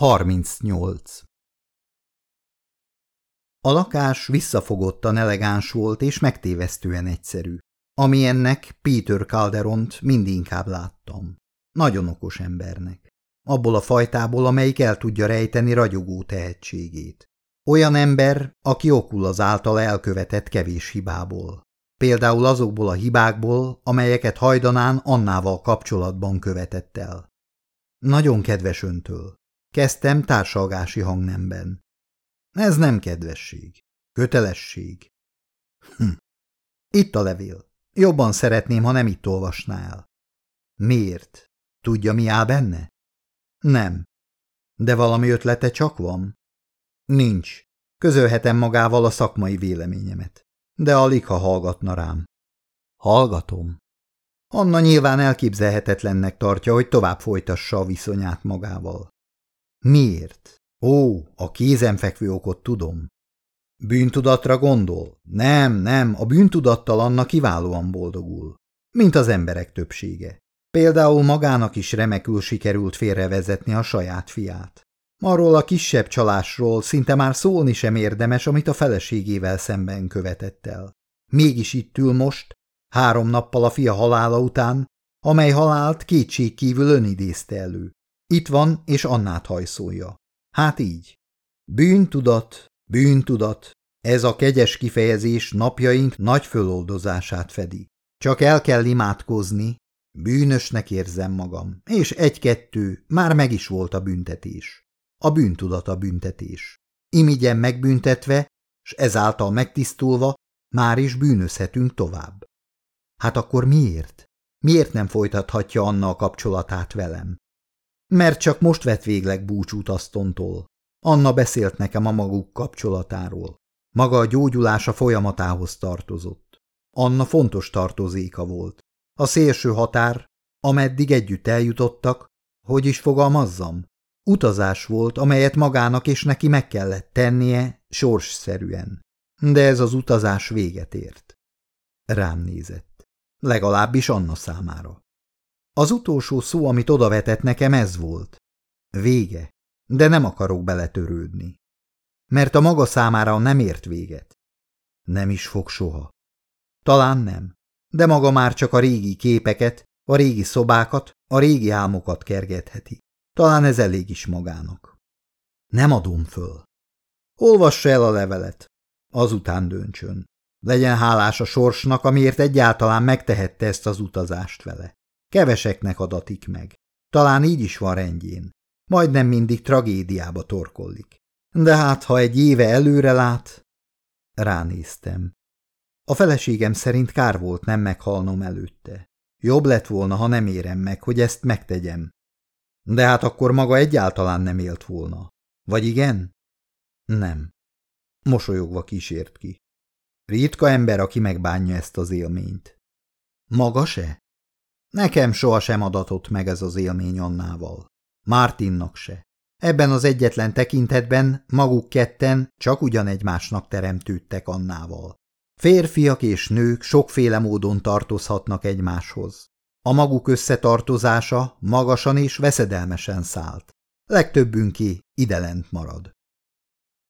38. A lakás visszafogottan elegáns volt és megtévesztően egyszerű, ami ennek Peter Calderont mindinkább láttam. Nagyon okos embernek. Abból a fajtából, amelyik el tudja rejteni ragyogó tehetségét. Olyan ember, aki okul az által elkövetett kevés hibából. Például azokból a hibákból, amelyeket hajdanán Annával kapcsolatban követett el. Nagyon kedves öntől. Kezdtem társalgási hangnemben. Ez nem kedvesség. Kötelesség. Hm. Itt a levél. Jobban szeretném, ha nem itt olvasná el. Miért? Tudja, mi áll benne? Nem. De valami ötlete csak van? Nincs. Közölhetem magával a szakmai véleményemet. De alig, ha hallgatna rám. Hallgatom. Anna nyilván elképzelhetetlennek tartja, hogy tovább folytassa a viszonyát magával. Miért? Ó, a kézenfekvő okot tudom. Bűntudatra gondol? Nem, nem, a bűntudattal Anna kiválóan boldogul. Mint az emberek többsége. Például magának is remekül sikerült félrevezetni a saját fiát. Arról a kisebb csalásról szinte már szólni sem érdemes, amit a feleségével szemben követett el. Mégis itt ül most, három nappal a fia halála után, amely halált kétségkívül önidézte elő. Itt van, és Annát hajszolja. Hát így. Bűntudat, bűntudat, ez a kegyes kifejezés napjaink nagy föloldozását fedi. Csak el kell imádkozni, bűnösnek érzem magam, és egy-kettő, már meg is volt a büntetés. A bűntudat a büntetés. Imigyen megbüntetve, s ezáltal megtisztulva, már is bűnözhetünk tovább. Hát akkor miért? Miért nem folytathatja Anna a kapcsolatát velem? Mert csak most vett végleg búcsút Asztontól. Anna beszélt nekem a maguk kapcsolatáról. Maga a gyógyulása folyamatához tartozott. Anna fontos tartozéka volt. A szélső határ, ameddig együtt eljutottak, hogy is fogalmazzam, utazás volt, amelyet magának és neki meg kellett tennie sorsszerűen. De ez az utazás véget ért. Rám nézett. Legalábbis Anna számára. Az utolsó szó, amit odavetett nekem, ez volt. Vége, de nem akarok beletörődni. Mert a maga számára nem ért véget. Nem is fog soha. Talán nem, de maga már csak a régi képeket, a régi szobákat, a régi álmokat kergetheti. Talán ez elég is magának. Nem adom föl. Olvassa el a levelet, azután döntsön. Legyen hálás a sorsnak, amiért egyáltalán megtehette ezt az utazást vele. Keveseknek adatik meg. Talán így is van rendjén. Majdnem mindig tragédiába torkollik. De hát, ha egy éve előre lát... Ránéztem. A feleségem szerint kár volt nem meghalnom előtte. Jobb lett volna, ha nem érem meg, hogy ezt megtegyem. De hát akkor maga egyáltalán nem élt volna. Vagy igen? Nem. Mosolyogva kísért ki. Ritka ember, aki megbánja ezt az élményt. Maga se? Nekem sohasem adatott meg ez az élmény Annával. Mártinnak se. Ebben az egyetlen tekintetben maguk ketten csak ugyan egymásnak teremtődtek Annával. Férfiak és nők sokféle módon tartozhatnak egymáshoz. A maguk összetartozása magasan és veszedelmesen szállt. Legtöbbünké idelent marad.